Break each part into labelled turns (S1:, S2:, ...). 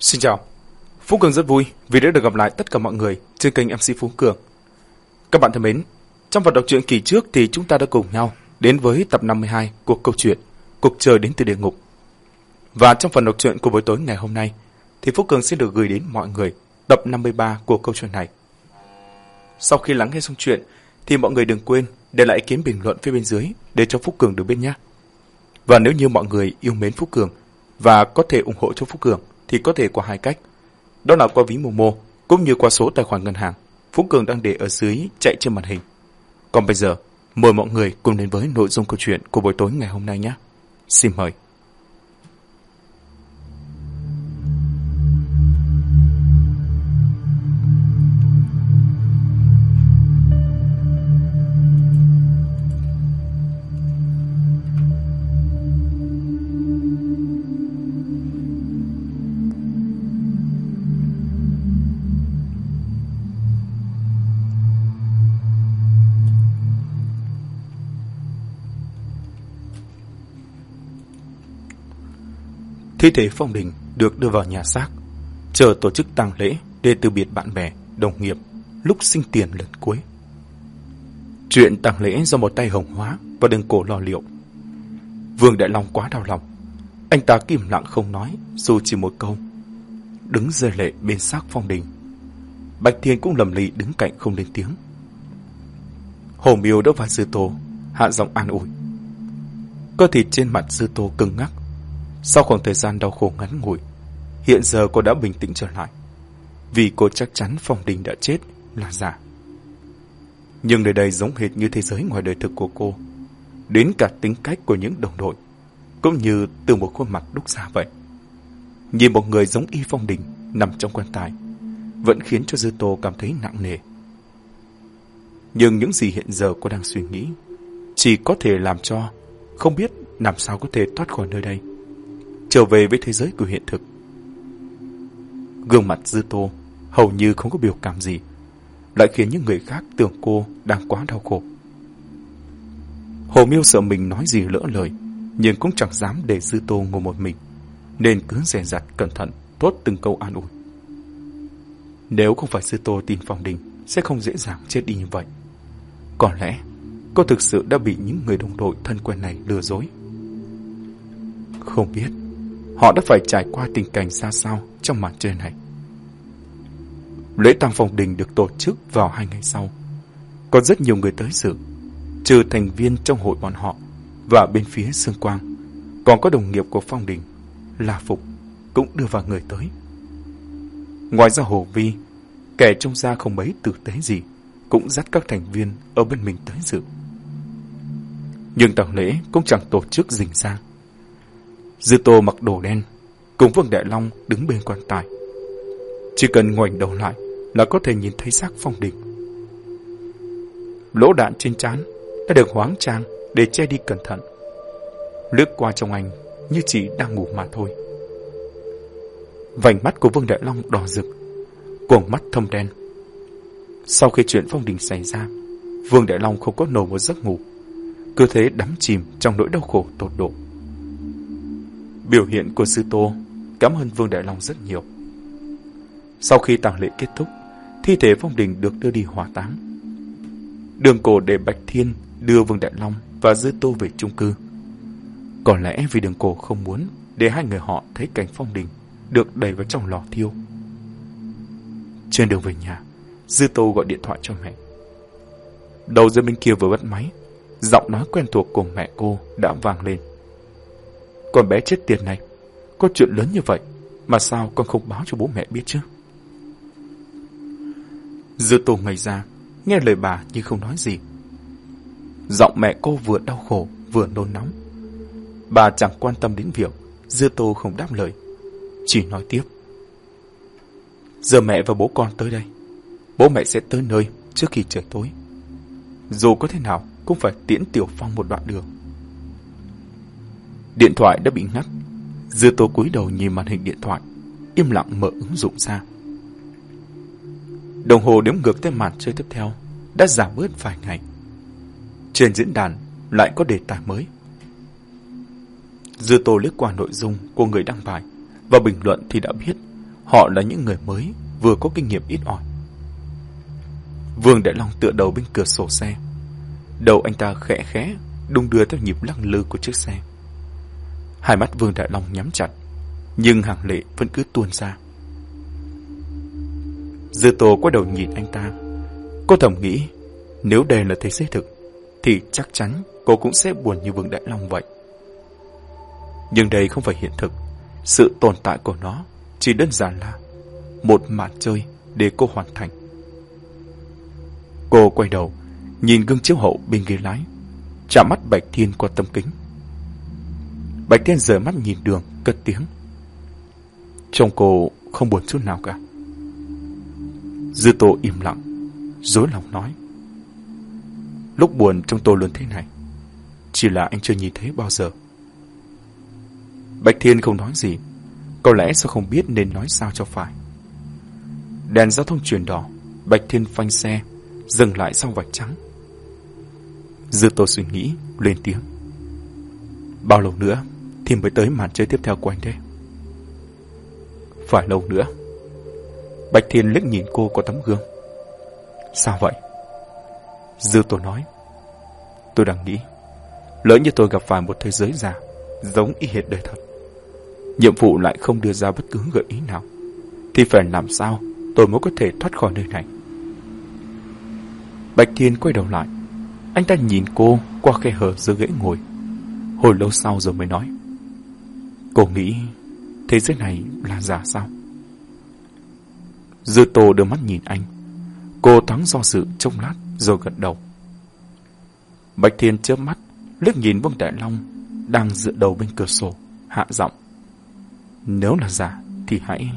S1: Xin chào. Phú Cường rất vui vì đã được gặp lại tất cả mọi người trên kênh MC Phú Cường. Các bạn thân mến, trong phần đọc truyện kỳ trước thì chúng ta đã cùng nhau đến với tập 52 của câu chuyện Cuộc trời đến từ địa ngục. Và trong phần đọc truyện của buổi tối ngày hôm nay thì Phú Cường sẽ được gửi đến mọi người tập 53 của câu chuyện này. Sau khi lắng nghe xong chuyện thì mọi người đừng quên để lại ý kiến bình luận phía bên dưới để cho phú Cường được biết nhé. Và nếu như mọi người yêu mến phú Cường và có thể ủng hộ cho phú Cường thì có thể qua hai cách. Đó là qua ví Momo cũng như qua số tài khoản ngân hàng Phúc Cường đang để ở dưới chạy trên màn hình. Còn bây giờ, mời mọi người cùng đến với nội dung câu chuyện của buổi tối ngày hôm nay nhé. Xin mời. Thi thể Phong Đình được đưa vào nhà xác, chờ tổ chức tang lễ để từ biệt bạn bè, đồng nghiệp lúc sinh tiền lần cuối. Chuyện tang lễ do một tay hồng hóa và đường cổ lo liệu. Vương Đại Long quá đau lòng. Anh ta kìm lặng không nói, dù chỉ một câu. Đứng rơi lệ bên xác Phong Đình. Bạch Thiên cũng lầm lì đứng cạnh không lên tiếng. Hồ Miêu đỡ vai Sư Tô, hạ giọng an ủi. Cơ thịt trên mặt Sư Tô cứng ngắc, sau khoảng thời gian đau khổ ngắn ngủi, hiện giờ cô đã bình tĩnh trở lại. Vì cô chắc chắn Phong Đình đã chết là giả. Nhưng nơi đây giống hệt như thế giới ngoài đời thực của cô. Đến cả tính cách của những đồng đội, cũng như từ một khuôn mặt đúc ra vậy. Nhìn một người giống y Phong Đình nằm trong quan tài, vẫn khiến cho Dư Tô cảm thấy nặng nề. Nhưng những gì hiện giờ cô đang suy nghĩ, chỉ có thể làm cho không biết làm sao có thể thoát khỏi nơi đây trở về với thế giới của hiện thực. Gương mặt Dư Tô hầu như không có biểu cảm gì, lại khiến những người khác tưởng cô đang quá đau khổ. Hồ Miêu sợ mình nói gì lỡ lời, nhưng cũng chẳng dám để Dư Tô ngồi một mình, nên cứ rè rặt cẩn thận, thốt từng câu an ủi. Nếu không phải Dư Tô tin phòng Đình, sẽ không dễ dàng chết đi như vậy. Có lẽ, cô thực sự đã bị những người đồng đội thân quen này lừa dối. Không biết, họ đã phải trải qua tình cảnh ra sao trong màn chơi này. Lễ tang phong đình được tổ chức vào hai ngày sau. Có rất nhiều người tới dự, trừ thành viên trong hội bọn họ và bên phía Sương Quang. Còn có đồng nghiệp của phong đình, là Phục, cũng đưa vào người tới. Ngoài ra Hồ Vi, kẻ trong gia không mấy tử tế gì, cũng dắt các thành viên ở bên mình tới dự. Nhưng tàng lễ cũng chẳng tổ chức rình rang Dư Tô mặc đồ đen, cùng Vương Đại Long đứng bên quan tài. Chỉ cần ngoảnh đầu lại là có thể nhìn thấy xác phong đình. Lỗ đạn trên trán đã được hoáng trang để che đi cẩn thận. Lướt qua trong anh như chỉ đang ngủ mà thôi. Vành mắt của Vương Đại Long đỏ rực, cuồng mắt thâm đen. Sau khi chuyện phong đình xảy ra, Vương Đại Long không có nổi một giấc ngủ, cơ thế đắm chìm trong nỗi đau khổ tột độ. Biểu hiện của sư Tô cảm ơn Vương Đại Long rất nhiều. Sau khi tang lễ kết thúc, thi thể Phong Đình được đưa đi hỏa táng. Đường cổ để Bạch Thiên đưa Vương Đại Long và Dư Tô về chung cư. Có lẽ vì đường cổ không muốn để hai người họ thấy cảnh Phong Đình được đẩy vào trong lò thiêu. Trên đường về nhà, Dư Tô gọi điện thoại cho mẹ. Đầu dây bên kia vừa bắt máy, giọng nói quen thuộc của mẹ cô đã vang lên. Con bé chết tiệt này, có chuyện lớn như vậy, mà sao con không báo cho bố mẹ biết chứ? Dư tô ngây ra, nghe lời bà nhưng không nói gì. Giọng mẹ cô vừa đau khổ, vừa nôn nóng. Bà chẳng quan tâm đến việc Dư tô không đáp lời, chỉ nói tiếp. Giờ mẹ và bố con tới đây, bố mẹ sẽ tới nơi trước khi trời tối. Dù có thế nào, cũng phải tiễn Tiểu Phong một đoạn đường. Điện thoại đã bị ngắt. Dư tô cúi đầu nhìn màn hình điện thoại, im lặng mở ứng dụng ra. Đồng hồ đếm ngược tới màn chơi tiếp theo đã giảm bớt vài ngày. Trên diễn đàn lại có đề tài mới. Dư tô lướt qua nội dung của người đăng bài và bình luận thì đã biết Họ là những người mới, vừa có kinh nghiệm ít ỏi. Vương Đại Long tựa đầu bên cửa sổ xe. Đầu anh ta khẽ khẽ, đung đưa theo nhịp lăng lư của chiếc xe. Hai mắt Vương Đại Long nhắm chặt, nhưng hàng lệ vẫn cứ tuôn ra. Dư Tô quay đầu nhìn anh ta. Cô thầm nghĩ, nếu đây là thế giới thực, thì chắc chắn cô cũng sẽ buồn như Vương Đại Long vậy. Nhưng đây không phải hiện thực. Sự tồn tại của nó chỉ đơn giản là một màn chơi để cô hoàn thành. Cô quay đầu, nhìn gương chiếu hậu bên ghế lái, chạm mắt Bạch Thiên qua tấm kính. Bạch Thiên rời mắt nhìn đường, cất tiếng. Trông cô không buồn chút nào cả. Dư Tô im lặng, dối lòng nói. Lúc buồn trong tôi luôn thế này. Chỉ là anh chưa nhìn thấy bao giờ. Bạch Thiên không nói gì. Có lẽ sao không biết nên nói sao cho phải. Đèn giao thông chuyển đỏ, Bạch Thiên phanh xe, dừng lại sau vạch trắng. Dư Tô suy nghĩ, lên tiếng. Bao lâu nữa thì mới tới màn chơi tiếp theo của anh thế. Phải lâu nữa. Bạch Thiên liếc nhìn cô qua tấm gương. Sao vậy? Dư tôi nói. Tôi đang nghĩ, lỡ như tôi gặp phải một thế giới giả, giống y hệt đời thật. Nhiệm vụ lại không đưa ra bất cứ gợi ý nào, thì phải làm sao tôi mới có thể thoát khỏi nơi này. Bạch Thiên quay đầu lại, anh ta nhìn cô qua khe hở giữa ghế ngồi. Hồi lâu sau rồi mới nói. Cô nghĩ thế giới này là giả sao? Dư Tô đưa mắt nhìn anh. Cô thoáng do sự trông lát rồi gật đầu. Bạch Thiên chớp mắt, liếc nhìn Vương Đại Long đang dựa đầu bên cửa sổ, hạ giọng. Nếu là giả thì hãy...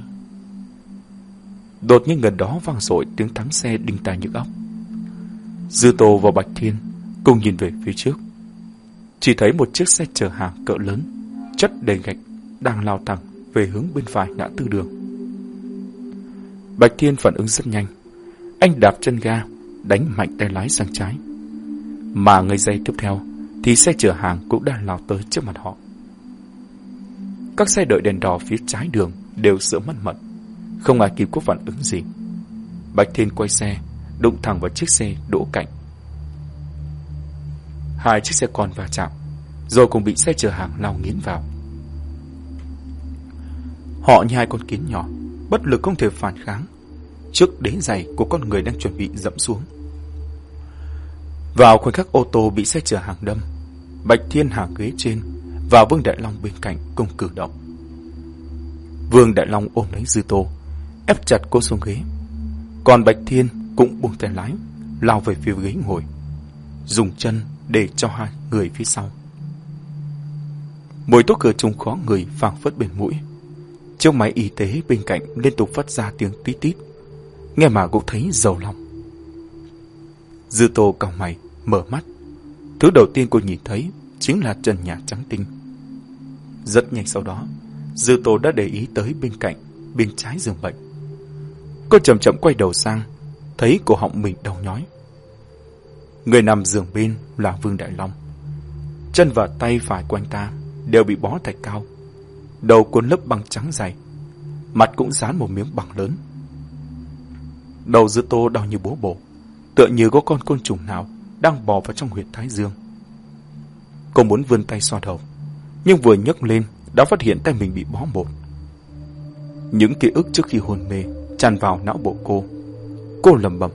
S1: Đột nhiên gần đó vang dội tiếng thắng xe đinh tai nhức óc. Dư Tô và Bạch Thiên cùng nhìn về phía trước. Chỉ thấy một chiếc xe chở hàng cỡ lớn, chất đầy gạch, đang lao thẳng về hướng bên phải ngã tư đường. Bạch Thiên phản ứng rất nhanh. Anh đạp chân ga, đánh mạnh tay lái sang trái. Mà ngay giây tiếp theo, thì xe chở hàng cũng đang lao tới trước mặt họ. Các xe đợi đèn đỏ phía trái đường đều sửa mất mật, không ai kịp có phản ứng gì. Bạch Thiên quay xe, đụng thẳng vào chiếc xe đỗ cạnh. Hai chiếc xe con va chạm, rồi cùng bị xe chở hàng lao nghiến vào. Họ như hai con kiến nhỏ, bất lực không thể phản kháng, trước đế giày của con người đang chuẩn bị dẫm xuống. Vào khoảnh khắc ô tô bị xe chở hàng đâm, Bạch Thiên hạ ghế trên và Vương Đại Long bên cạnh cùng cử động. Vương Đại Long ôm lấy Dư Tô, ép chặt cô xuống ghế. Còn Bạch Thiên cũng buông tay lái, lao về phía ghế ngồi, dùng chân để cho hai người phía sau. Mùi thuốc cửa trùng khó người phảng phất bên mũi. Chiếc máy y tế bên cạnh liên tục phát ra tiếng tít tít. Nghe mà cũng thấy giàu lòng. Dư tô còng mày, mở mắt. Thứ đầu tiên cô nhìn thấy chính là trần nhà trắng tinh. Rất nhanh sau đó, Dư tô đã để ý tới bên cạnh, bên trái giường bệnh. Cô chậm chậm quay đầu sang, thấy cổ họng mình đau nhói. Người nằm giường bên là Vương Đại Long. Chân và tay phải của anh ta đều bị bó thạch cao. Đầu cuốn lớp băng trắng dày. Mặt cũng dán một miếng bằng lớn. Đầu dư tô đau như bố bổ. Tựa như có con côn trùng nào đang bò vào trong huyệt thái dương. Cô muốn vươn tay xoa đầu. Nhưng vừa nhấc lên đã phát hiện tay mình bị bó bột. Những ký ức trước khi hôn mê tràn vào não bộ cô. Cô lầm bầm.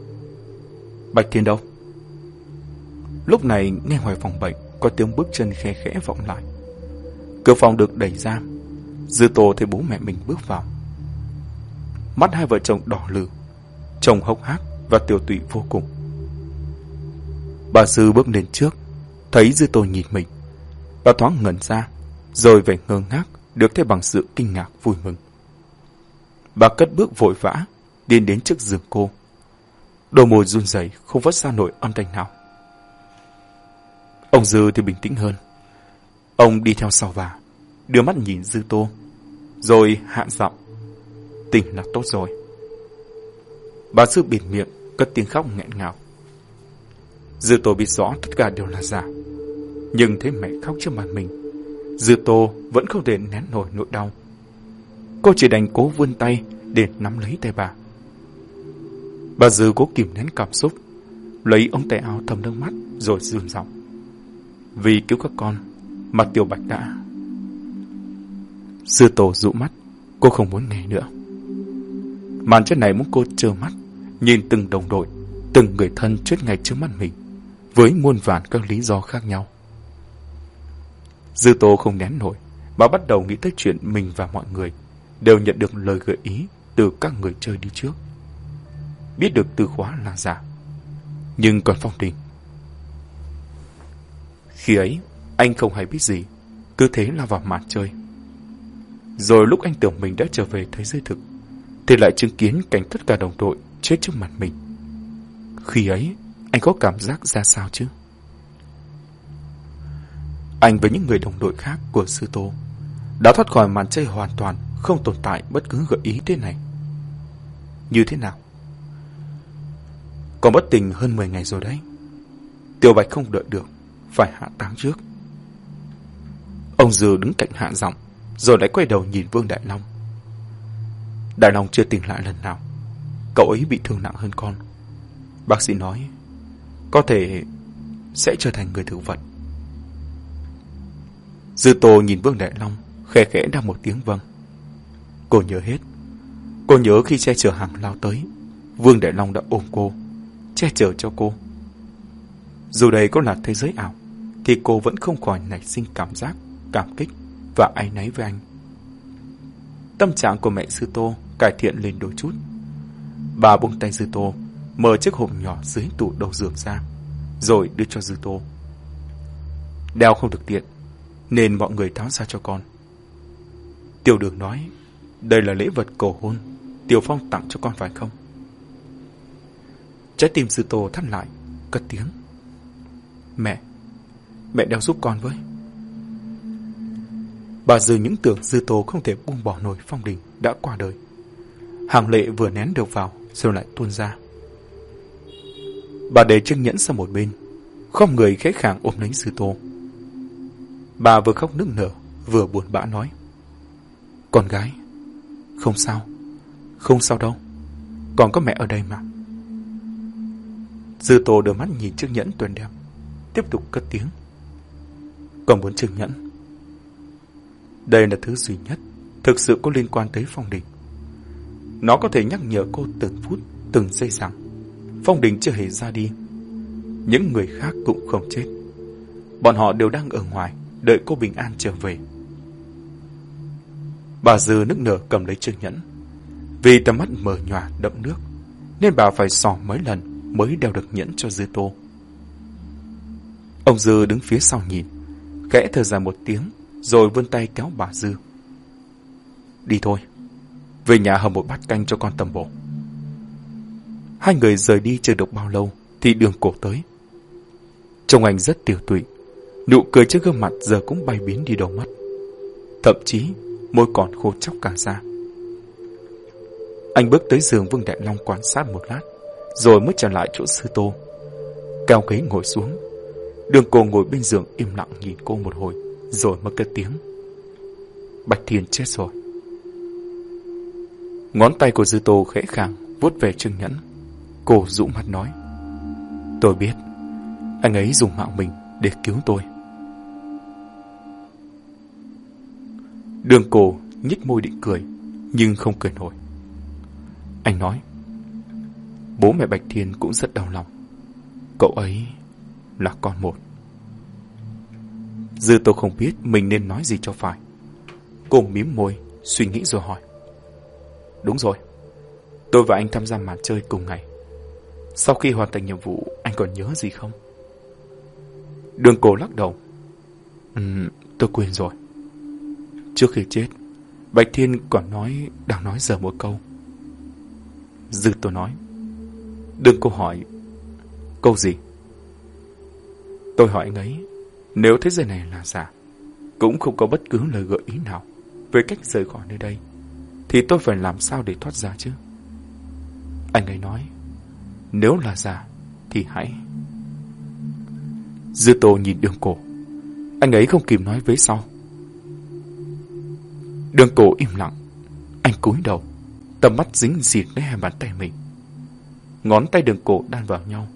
S1: Bạch Thiên đâu? Lúc này, nghe ngoài phòng bệnh, có tiếng bước chân khe khẽ vọng lại. Cửa phòng được đẩy ra. Dư Tô thấy bố mẹ mình bước vào. Mắt hai vợ chồng đỏ lử. Chồng hốc hác và tiểu tụy vô cùng. Bà dư bước lên trước, thấy Dư Tô nhìn mình. Bà thoáng ngẩn ra, rồi vẻ ngơ ngác được thấy bằng sự kinh ngạc vui mừng. Bà cất bước vội vã, đi đến trước giường cô. Đôi môi run rẩy không phát ra nổi âm thanh nào. Ông Dư thì bình tĩnh hơn. Ông đi theo sau bà, đưa mắt nhìn Dư Tô, rồi hạ giọng. tình là tốt rồi. Bà Sư bịt miệng, cất tiếng khóc nghẹn ngào. Dư Tô biết rõ tất cả đều là giả. Nhưng thấy mẹ khóc trước mặt mình, Dư Tô vẫn không thể nén nổi nỗi đau. Cô chỉ đành cố vươn tay, để nắm lấy tay bà. Bà Dư cố kìm nén cảm xúc, lấy ống tay áo thấm nước mắt rồi run giọng. Vì cứu các con, mà Tiểu Bạch đã... Sư tổ dụ mắt, cô không muốn nghe nữa. Màn chết này muốn cô trơ mắt, nhìn từng đồng đội, từng người thân chết ngay trước mắt mình, với muôn vàn các lý do khác nhau. Dư Tô không nén nổi, bà bắt đầu nghĩ tới chuyện mình và mọi người đều nhận được lời gợi ý từ các người chơi đi trước. Biết được từ khóa là giả, nhưng còn Phong Đình. Khi ấy, anh không hay biết gì, cứ thế là vào màn chơi. Rồi lúc anh tưởng mình đã trở về thế giới thực, thì lại chứng kiến cảnh tất cả đồng đội chết trước mặt mình. Khi ấy, anh có cảm giác ra sao chứ? Anh với những người đồng đội khác của Sư Tô đã thoát khỏi màn chơi hoàn toàn không tồn tại bất cứ gợi ý thế này. Như thế nào? Còn bất tình hơn 10 ngày rồi đấy. Tiểu Bạch không đợi được, phải hạ táng trước. Ông Dư đứng cạnh hạ giọng, rồi lại quay đầu nhìn Vương Đại Long. Đại Long chưa tỉnh lại lần nào. Cậu ấy bị thương nặng hơn con. Bác sĩ nói, có thể sẽ trở thành người thực vật. Dư Tô nhìn Vương Đại Long, khẽ khẽ đáp một tiếng vâng. Cô nhớ hết. Cô nhớ khi xe chở hàng lao tới, Vương Đại Long đã ôm cô, che chở cho cô. Dù đây có là thế giới ảo, thì cô vẫn không khỏi nảy sinh cảm giác, cảm kích và áy náy với anh. Tâm trạng của mẹ Sư Tô cải thiện lên đôi chút. Bà buông tay Sư Tô, mở chiếc hộp nhỏ dưới tủ đầu giường ra, rồi đưa cho Sư Tô. Đeo không được tiện, nên mọi người tháo ra cho con. Tiểu đường nói, đây là lễ vật cầu hôn, Tiểu Phong tặng cho con phải không? Trái tim Sư Tô thắt lại, cất tiếng. Mẹ, mẹ đeo giúp con với. Bà dư những tưởng Dư tố không thể buông bỏ nổi phong đình đã qua đời. Hàng lệ vừa nén được vào rồi lại tuôn ra. Bà để chiếc nhẫn sang một bên, không người khẽ khàng ôm lấy Dư tố Bà vừa khóc nức nở, vừa buồn bã nói. Con gái, không sao, không sao đâu, còn có mẹ ở đây mà. Dư Tô đưa mắt nhìn chiếc nhẫn tuyệt đẹp, tiếp tục cất tiếng. Còn muốn chiếc nhẫn. Đây là thứ duy nhất thực sự có liên quan tới Phong Đình. Nó có thể nhắc nhở cô từng phút, từng giây rằng Phong Đình chưa hề ra đi. Những người khác cũng không chết. Bọn họ đều đang ở ngoài, đợi cô bình an trở về. Bà Dư nức nở cầm lấy chiếc nhẫn. Vì tầm mắt mờ nhòa đậm nước, nên bà phải sò mấy lần mới đeo được nhẫn cho Dư Tô. Ông Dư đứng phía sau nhìn, khẽ thở dài một tiếng, rồi vươn tay kéo bà Dư. Đi thôi, về nhà hầm một bát canh cho con tầm bổ. Hai người rời đi chưa được bao lâu, thì đường cổ tới. Trông anh rất tiểu tụy, nụ cười trên gương mặt giờ cũng bay biến đi đâu mất. Thậm chí, môi còn khô chóc cả ra. Anh bước tới giường Vương Đại Long quan sát một lát, rồi mới trở lại chỗ sư tô. Cao ghế ngồi xuống. Đường cô ngồi bên giường im lặng nhìn cô một hồi, rồi mới cất tiếng. Bạch Thiên chết rồi. Ngón tay của Dư Tô khẽ khàng vuốt về chân nhẫn. Cô rũ mặt nói. Tôi biết, anh ấy dùng mạng mình để cứu tôi. Đường cổ nhích môi định cười, nhưng không cười nổi. Anh nói, bố mẹ Bạch Thiên cũng rất đau lòng. Cậu ấy là con một. Dư tôi không biết mình nên nói gì cho phải. Cô mím môi, suy nghĩ rồi hỏi. Đúng rồi, tôi và anh tham gia màn chơi cùng ngày. Sau khi hoàn thành nhiệm vụ, anh còn nhớ gì không? Đường cổ lắc đầu. Ừ, tôi quên rồi. Trước khi chết, Bạch Thiên còn nói, đang nói giờ một câu. Dư tôi nói. đường cô hỏi. Câu gì? Tôi hỏi anh ấy, nếu thế giới này là giả, cũng không có bất cứ lời gợi ý nào về cách rời khỏi nơi đây, thì tôi phải làm sao để thoát ra chứ? Anh ấy nói, nếu là giả, thì hãy... Dư tô nhìn đường cổ. Anh ấy không kịp nói với sau. Đường cổ im lặng. Anh cúi đầu, Tầm mắt dính dịt lấy hai bàn tay mình. Ngón tay đường cổ đan vào nhau,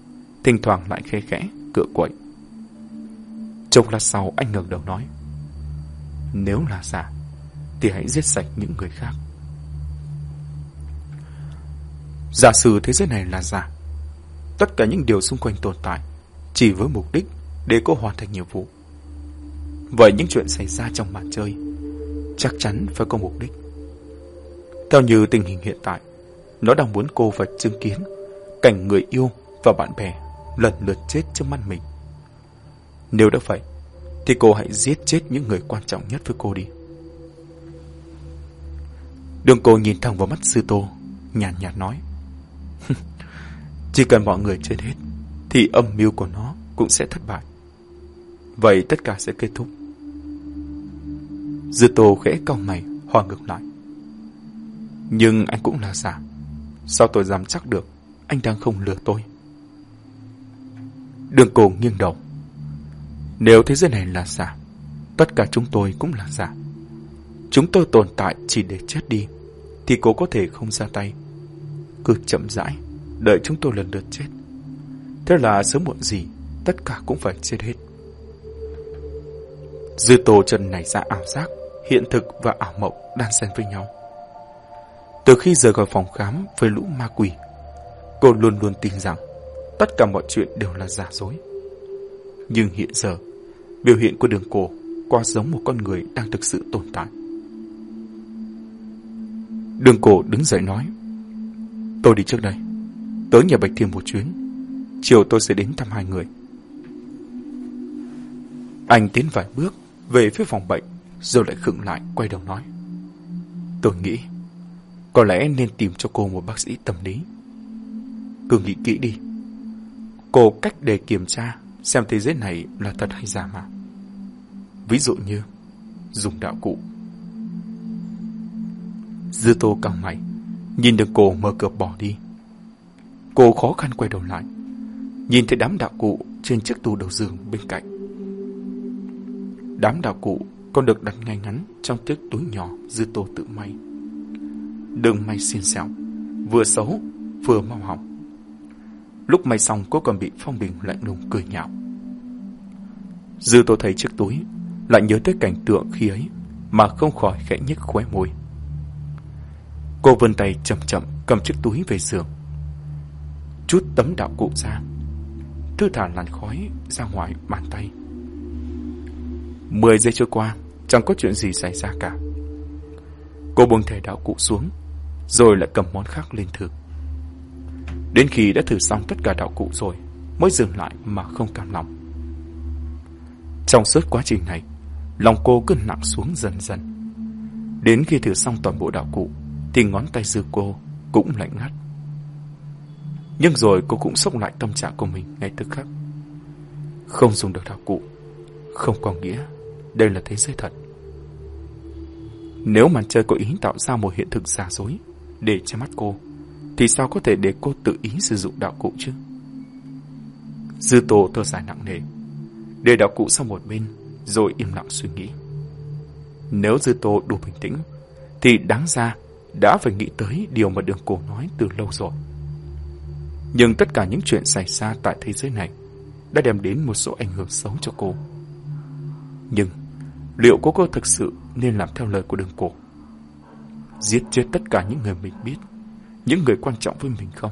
S1: thỉnh thoảng lại khẽ khẽ, cựa quậy. Chốc lát sau anh ngẩng đầu nói. Nếu là giả, thì hãy giết sạch những người khác. Giả sử thế giới này là giả, tất cả những điều xung quanh tồn tại chỉ với mục đích để cô hoàn thành nhiệm vụ. Vậy những chuyện xảy ra trong màn chơi chắc chắn phải có mục đích. Theo như tình hình hiện tại, nó đang muốn cô phải chứng kiến cảnh người yêu và bạn bè lần lượt chết trước mắt mình. Nếu đã vậy, thì cô hãy giết chết những người quan trọng nhất với cô đi. Đường cô nhìn thẳng vào mắt sư tô, nhàn nhạt, nhạt nói. Chỉ cần mọi người chết hết, thì âm mưu của nó cũng sẽ thất bại. Vậy tất cả sẽ kết thúc. Dư tô khẽ cau mày, hòa ngược lại. Nhưng anh cũng là giả. Sao tôi dám chắc được anh đang không lừa tôi? Đường cổ nghiêng đầu. Nếu thế giới này là giả, tất cả chúng tôi cũng là giả. Chúng tôi tồn tại chỉ để chết đi, thì cô có thể không ra tay. Cứ chậm rãi, đợi chúng tôi lần lượt chết. Thế là sớm muộn gì, tất cả cũng phải chết hết. Dư tô trần này ra ảo giác, hiện thực và ảo mộng đan xen với nhau. Từ khi rời khỏi phòng khám với lũ ma quỷ, cô luôn luôn tin rằng tất cả mọi chuyện đều là giả dối. Nhưng hiện giờ, biểu hiện của đường cổ quá giống một con người đang thực sự tồn tại. Đường cổ đứng dậy nói, tôi đi trước đây, tới nhà Bạch Thiên một chuyến, chiều tôi sẽ đến thăm hai người. Anh tiến vài bước về phía phòng bệnh, rồi lại khựng lại, quay đầu nói. Tôi nghĩ, có lẽ nên tìm cho cô một bác sĩ tâm lý. Cứ nghĩ kỹ đi. Cô cách để kiểm tra xem thế giới này là thật hay giả mà. Ví dụ như, dùng đạo cụ. Dư tô căng mày, nhìn được cô mở cửa bỏ đi. Cô khó khăn quay đầu lại, nhìn thấy đám đạo cụ trên chiếc tủ đầu giường bên cạnh. Đám đạo cụ còn được đặt ngay ngắn trong chiếc túi nhỏ dư tô tự may. Đường may xiên xẻo, vừa xấu, vừa mau hỏng. Lúc may xong cô còn bị Phong đình lạnh lùng cười nhạo. Dư tôi thấy chiếc túi, lại nhớ tới cảnh tượng khi ấy, mà không khỏi khẽ nhếch khóe môi. Cô vươn tay chậm chậm cầm chiếc túi về giường. Chút tấm đạo cụ ra, thư thả làn khói ra ngoài bàn tay. Mười giây trôi qua, chẳng có chuyện gì xảy ra cả. Cô buông thẻ đạo cụ xuống, rồi lại cầm món khác lên thử. Đến khi đã thử xong tất cả đạo cụ rồi, mới dừng lại mà không cảm lòng. Trong suốt quá trình này, lòng cô cứ nặng xuống dần dần. Đến khi thử xong toàn bộ đạo cụ, thì ngón tay dư cô cũng lạnh ngắt. Nhưng rồi cô cũng sốc lại tâm trạng của mình ngay tức khắc. Không dùng được đạo cụ, không có nghĩa đây là thế giới thật. Nếu màn chơi có ý tạo ra một hiện thực giả dối để che mắt cô, thì sao có thể để cô tự ý sử dụng đạo cụ chứ? Dư Tô thở dài nặng nề, để đạo cụ sang một bên, rồi im lặng suy nghĩ. Nếu Dư Tô đủ bình tĩnh, thì đáng ra đã phải nghĩ tới điều mà đường cổ nói từ lâu rồi. Nhưng tất cả những chuyện xảy ra tại thế giới này đã đem đến một số ảnh hưởng xấu cho cô. Nhưng liệu cô có thực sự nên làm theo lời của đường cổ? Giết chết tất cả những người mình biết, những người quan trọng với mình không?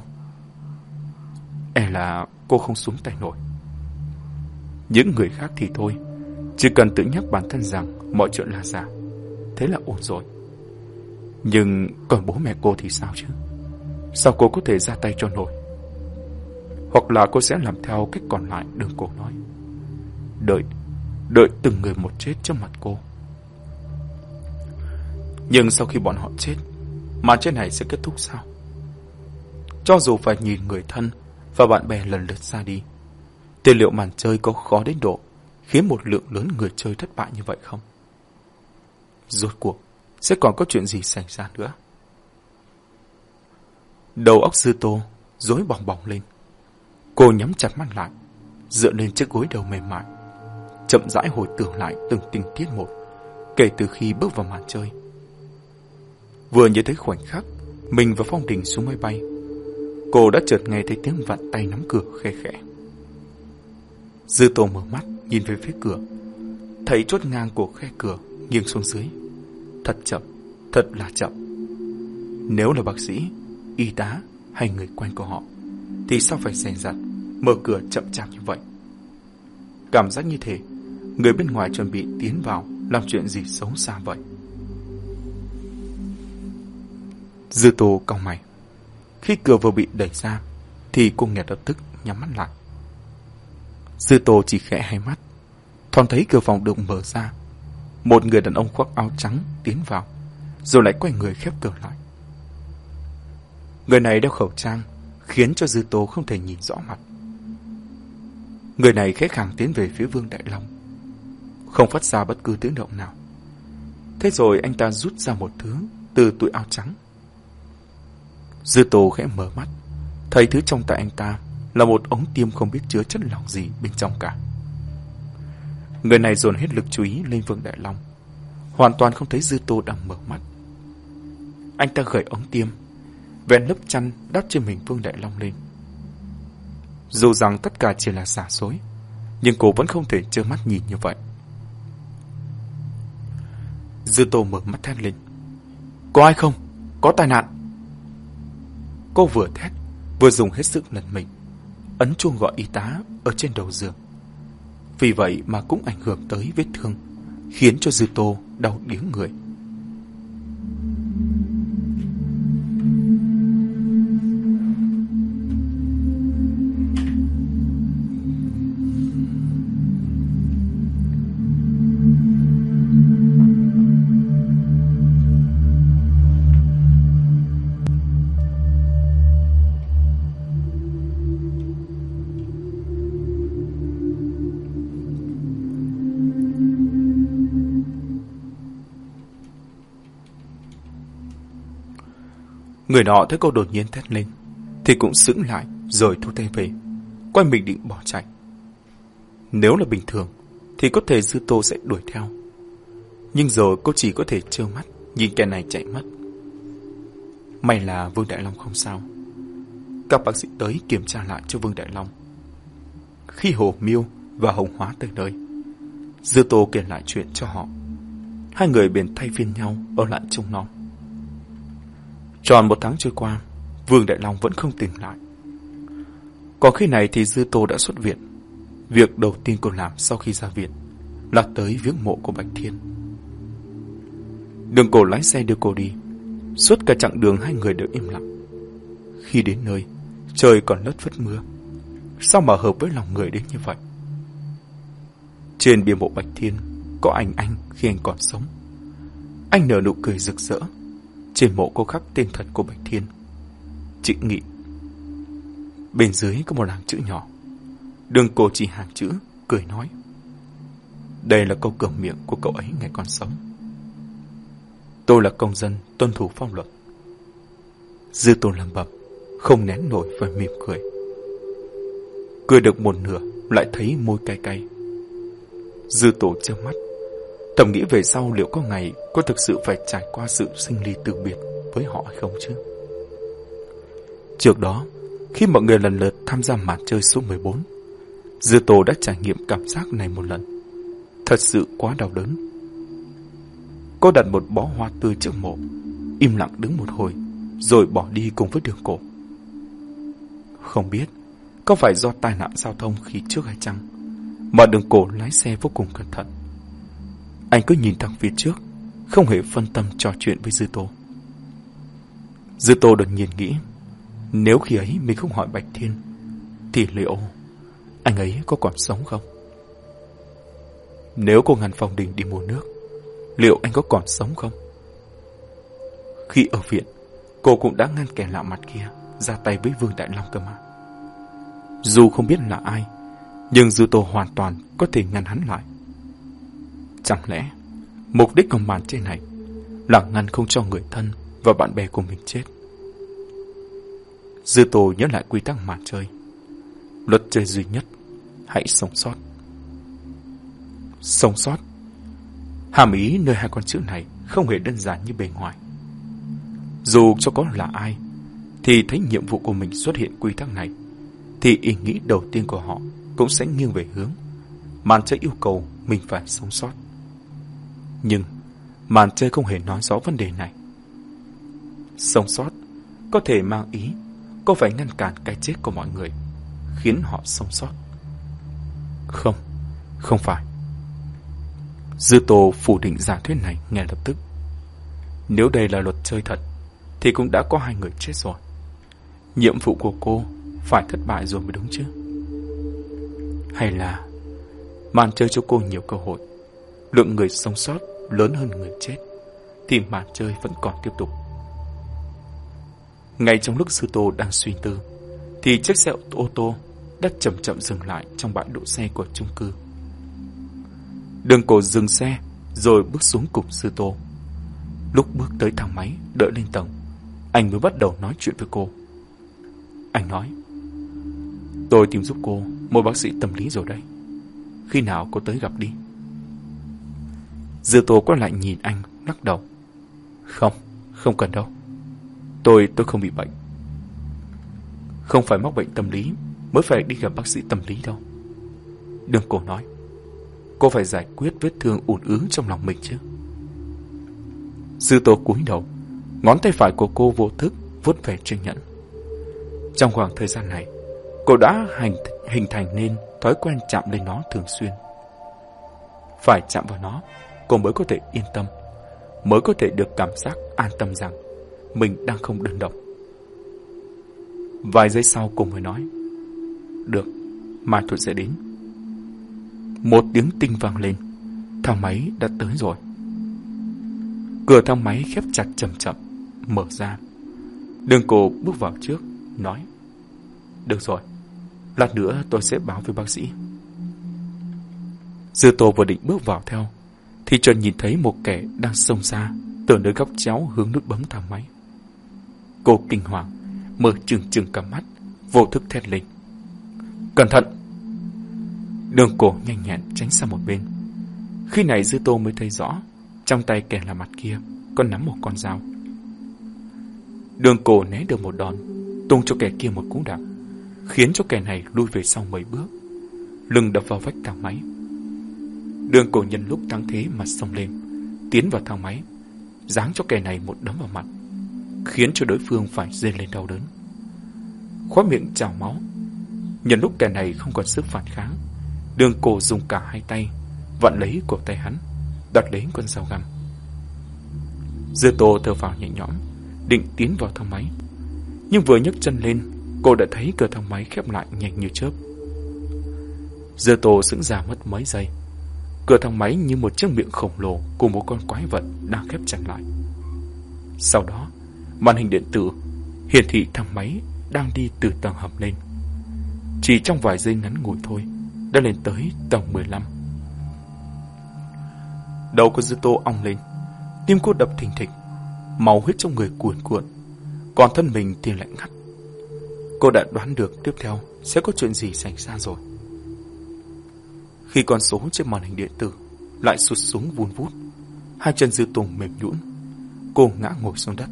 S1: E là cô không xuống tay nổi. Những người khác thì thôi, chỉ cần tự nhắc bản thân rằng mọi chuyện là giả, thế là ổn rồi. Nhưng còn bố mẹ cô thì sao chứ? Sao cô có thể ra tay cho nổi? Hoặc là cô sẽ làm theo cách còn lại đường cô nói. Đợi, đợi từng người một chết trước mặt cô. Nhưng sau khi bọn họ chết, màn chết này sẽ kết thúc sao? Cho dù phải nhìn người thân và bạn bè lần lượt ra đi, Tiền liệu màn chơi có khó đến độ khiến một lượng lớn người chơi thất bại như vậy không? Rốt cuộc, sẽ còn có chuyện gì xảy ra nữa? Đầu óc dư tô rối bỏng bỏng lên. Cô nhắm chặt mắt lại, dựa lên chiếc gối đầu mềm mại, chậm rãi hồi tưởng lại từng tình tiết một, kể từ khi bước vào màn chơi. Vừa nhớ tới khoảnh khắc mình và Phong Đình xuống máy bay. Cô đã chợt nghe thấy tiếng vặn tay nắm cửa khe khẽ. Dư Tô mở mắt nhìn về phía cửa, thấy chốt ngang của khe cửa nghiêng xuống dưới. Thật chậm, thật là chậm. Nếu là bác sĩ, y tá hay người quen của họ, thì sao phải rèn rặt, mở cửa chậm chạp như vậy? Cảm giác như thế, người bên ngoài chuẩn bị tiến vào làm chuyện gì xấu xa vậy? Dư Tô cau mày. Khi cửa vừa bị đẩy ra, thì cô nghe lập tức nhắm mắt lại. Dư Tô chỉ khẽ hai mắt, thoáng thấy cửa phòng được mở ra. Một người đàn ông khoác áo trắng tiến vào, rồi lại quay người khép cửa lại. Người này đeo khẩu trang, khiến cho Dư Tô không thể nhìn rõ mặt. Người này khẽ khàng tiến về phía Vương Đại Long, không phát ra bất cứ tiếng động nào. Thế rồi anh ta rút ra một thứ từ túi áo trắng. Dư Tô khẽ mở mắt, thấy thứ trong tay anh ta là một ống tiêm không biết chứa chất lỏng gì bên trong cả. Người này dồn hết lực chú ý lên Vương Đại Long, hoàn toàn không thấy Dư Tô đang mở mắt. Anh ta gởi ống tiêm, vẹn lớp chăn đắp trên mình Vương Đại Long lên. Dù rằng tất cả chỉ là giả dối, nhưng cô vẫn không thể trơ mắt nhìn như vậy. Dư Tô mở mắt thét lên. Có ai không? Có tai nạn. Cô vừa thét, vừa dùng hết sức lật mình, ấn chuông gọi y tá ở trên đầu giường. Vì vậy mà cũng ảnh hưởng tới vết thương, khiến cho Dư Tô đau điếng người. Người nọ thấy cô đột nhiên thét lên, thì cũng sững lại rồi thu tay về, quay mình định bỏ chạy. Nếu là bình thường, thì có thể Dư Tô sẽ đuổi theo. Nhưng rồi cô chỉ có thể trơ mắt nhìn kẻ này chạy mất. May là Vương Đại Long không sao. Các bác sĩ tới kiểm tra lại cho Vương Đại Long. Khi Hồ Miêu và Hồng Hóa tới nơi, Dư Tô kể lại chuyện cho họ. Hai người bèn thay phiên nhau ở lại trông nom. Tròn một tháng trôi qua, Vương Đại Long vẫn không tỉnh lại. Còn khi này thì Dư Tô đã xuất viện. Việc đầu tiên cô làm sau khi ra viện là tới viếng mộ của Bạch Thiên. Đường cổ lái xe đưa cô đi. Suốt cả chặng đường hai người đều im lặng. Khi đến nơi, trời còn lất phất mưa. Sao mà hợp với lòng người đến như vậy? Trên bia mộ Bạch Thiên có ảnh anh khi anh còn sống. Anh nở nụ cười rực rỡ trên mộ cô khắc tên thật của Bạch Thiên. Chữ Nghị. Bên dưới có một hàng chữ nhỏ. Đường cô chỉ hàng chữ, Cười nói. Đây là câu cửa miệng của cậu ấy ngày còn sống. Tôi là công dân, tuân thủ pháp luật. Dư tôn lầm bập Không nén nổi và mỉm cười. Cười được một nửa, Lại thấy môi cay cay. Dư tổ trơ mắt Thầm nghĩ về sau liệu có ngày cô thực sự phải trải qua sự sinh ly từ biệt với họ hay không chứ? Trước đó, khi mọi người lần lượt tham gia màn chơi số 14, Dư Tô đã trải nghiệm cảm giác này một lần. Thật sự quá đau đớn. Cô đặt một bó hoa tươi trước mộ, im lặng đứng một hồi, rồi bỏ đi cùng với đường cổ. Không biết, có phải do tai nạn giao thông khi trước hay chăng, mà đường cổ lái xe vô cùng cẩn thận. Anh cứ nhìn thẳng phía trước, không hề phân tâm trò chuyện với Dư Tô. Dư Tô đột nhiên nghĩ, nếu khi ấy mình không hỏi Bạch Thiên, thì liệu anh ấy có còn sống không? Nếu cô ngăn phòng đình đi mua nước, liệu anh có còn sống không? Khi ở viện, cô cũng đã ngăn kẻ lạ mặt kia ra tay với Vương Đại Long cơ mà. Dù không biết là ai, nhưng Dư Tô hoàn toàn có thể ngăn hắn lại. Chẳng lẽ mục đích của màn chơi này là ngăn không cho người thân và bạn bè của mình chết? Dư Tô nhớ lại quy tắc màn chơi. Luật chơi duy nhất, hãy sống sót. Sống sót. Hàm ý nơi hai con chữ này không hề đơn giản như bề ngoài. Dù cho có là ai, thì thấy nhiệm vụ của mình xuất hiện quy tắc này, thì ý nghĩ đầu tiên của họ cũng sẽ nghiêng về hướng màn chơi yêu cầu mình phải sống sót. Nhưng màn chơi không hề nói rõ vấn đề này. Sống sót có thể mang ý có phải ngăn cản cái chết của mọi người, khiến họ sống sót. Không, không phải. Dư Tô phủ định giả thuyết này ngay lập tức. Nếu đây là luật chơi thật, thì cũng đã có hai người chết rồi. Nhiệm vụ của cô phải thất bại rồi mới đúng chứ. Hay là màn chơi cho cô nhiều cơ hội, lượng người sống sót lớn hơn người chết, thì màn chơi vẫn còn tiếp tục. Ngay trong lúc sư tô đang suy tư, thì chiếc xe ô tô đã chậm chậm dừng lại trong bãi đỗ xe của chung cư. Đường cổ dừng xe, rồi bước xuống cùng sư tô. Lúc bước tới thang máy, đợi lên tầng, anh mới bắt đầu nói chuyện với cô. Anh nói, tôi tìm giúp cô một bác sĩ tâm lý rồi đây. Khi nào cô tới gặp đi? Dư tô quay lại nhìn anh, lắc đầu. Không, không cần đâu. Tôi, tôi không bị bệnh. Không phải mắc bệnh tâm lý mới phải đi gặp bác sĩ tâm lý đâu. Đường cổ nói. Cô phải giải quyết vết thương ủn ứ trong lòng mình chứ. Dư tô cúi đầu, ngón tay phải của cô vô thức vuốt về chiếc nhẫn. Trong khoảng thời gian này, cô đã hành, hình thành nên thói quen chạm lên nó thường xuyên. Phải chạm vào nó, cô mới có thể yên tâm, mới có thể được cảm giác an tâm rằng mình đang không đơn độc. Vài giây sau cô mới nói, được, mai tôi sẽ đến. Một tiếng tinh vang lên, thang máy đã tới rồi. Cửa thang máy khép chặt chậm chậm, mở ra. Đường cổ bước vào trước, nói, được rồi, lát nữa tôi sẽ báo với bác sĩ. Dư Tô vừa định bước vào theo, thì chợt nhìn thấy một kẻ đang xông ra từ nơi góc chéo hướng nút bấm thang máy. Cô kinh hoàng, mở trừng trừng cả mắt, vô thức thét lên. Cẩn thận! Đường cổ nhanh nhẹn tránh sang một bên. Khi này Dư Tô mới thấy rõ, trong tay kẻ là mặt kia, còn nắm một con dao. Đường cổ né được một đòn, tung cho kẻ kia một cú đạp, khiến cho kẻ này lui về sau mấy bước, lưng đập vào vách thang máy. Đường cổ nhân lúc thắng thế mà xông lên, tiến vào thang máy, giáng cho kẻ này một đấm vào mặt, khiến cho đối phương phải rên lên đau đớn. Khóa miệng trào máu, nhân lúc kẻ này không còn sức phản kháng, đường cổ dùng cả hai tay, vặn lấy cổ tay hắn, đặt lấy con dao găm. Dư tô thở vào nhẹ nhõm, định tiến vào thang máy. Nhưng vừa nhấc chân lên, cô đã thấy cửa thang máy khép lại nhanh như chớp. Dư tô sững ra mất mấy giây. Cửa thang máy như một chiếc miệng khổng lồ của một con quái vật đang khép chặt lại. Sau đó, màn hình điện tử hiển thị thang máy đang đi từ tầng hầm lên. Chỉ trong vài giây ngắn ngủi thôi, đã lên tới tầng 15. Đầu của Dư Tô ong lên, tim cô đập thình thịch, máu huyết trong người cuồn cuộn, còn thân mình thì lạnh ngắt. Cô đã đoán được tiếp theo sẽ có chuyện gì xảy ra rồi. Khi con số trên màn hình điện tử lại sụt xuống vun vút, hai chân Dư Tùng mềm nhũn, cô ngã ngồi xuống đất.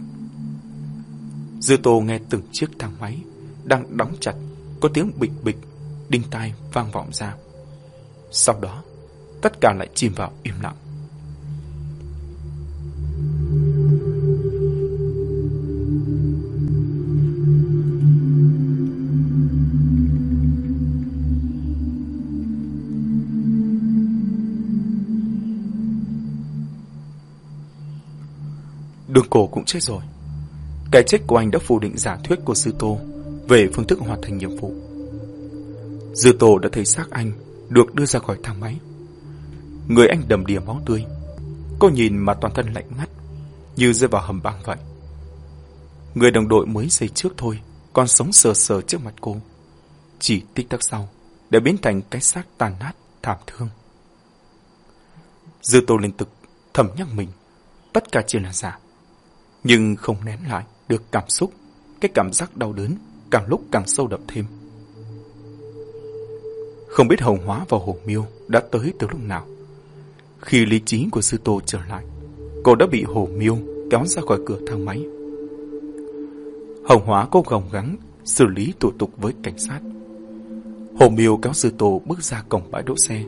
S1: Dư Tô nghe từng chiếc thang máy đang đóng chặt, có tiếng bịch bịch, đinh tai vang vọng ra. Sau đó, tất cả lại chìm vào im lặng. Đường cổ cũng chết rồi. Cái chết của anh đã phủ định giả thuyết của Sư Tô về phương thức hoàn thành nhiệm vụ. Dư Tô đã thấy xác anh được đưa ra khỏi thang máy. Người anh đầm đìa máu tươi. Cô nhìn mà toàn thân lạnh ngắt, như rơi vào hầm băng vậy. Người đồng đội mới giây trước thôi, còn sống sờ sờ trước mặt cô. Chỉ tích tắc sau, đã biến thành cái xác tàn nát, thảm thương. Dư Tô liên tục thầm nhắc mình, tất cả chỉ là giả. Nhưng không nén lại được cảm xúc, cái cảm giác đau đớn càng lúc càng sâu đậm thêm. Không biết hồng hóa và hồ miêu đã tới từ lúc nào. Khi lý trí của sư tô trở lại, cô đã bị hồ miêu kéo ra khỏi cửa thang máy. Hồng Hóa cố gồng gắng xử lý thủ tục với cảnh sát. Hồ Miêu kéo sư Tô bước ra cổng bãi đỗ xe,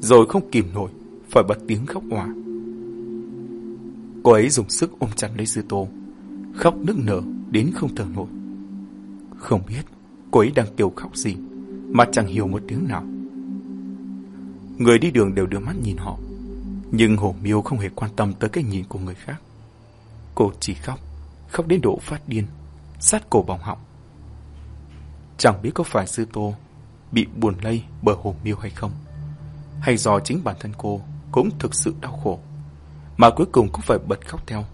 S1: rồi không kìm nổi, phải bật tiếng khóc òa. Cô ấy dùng sức ôm chặt lấy sư Tô, khóc nức nở đến không thở nổi. Không biết cô ấy đang kêu khóc gì, mà chẳng hiểu một tiếng nào. Người đi đường đều đưa mắt nhìn họ, nhưng Hồ Miêu không hề quan tâm tới cái nhìn của người khác. Cô chỉ khóc, khóc đến độ phát điên, sát cổ bỏng họng. Chẳng biết có phải Sư Tô bị buồn lây bởi Hồ Miêu hay không, hay do chính bản thân cô cũng thực sự đau khổ, mà cuối cùng cũng phải bật khóc theo.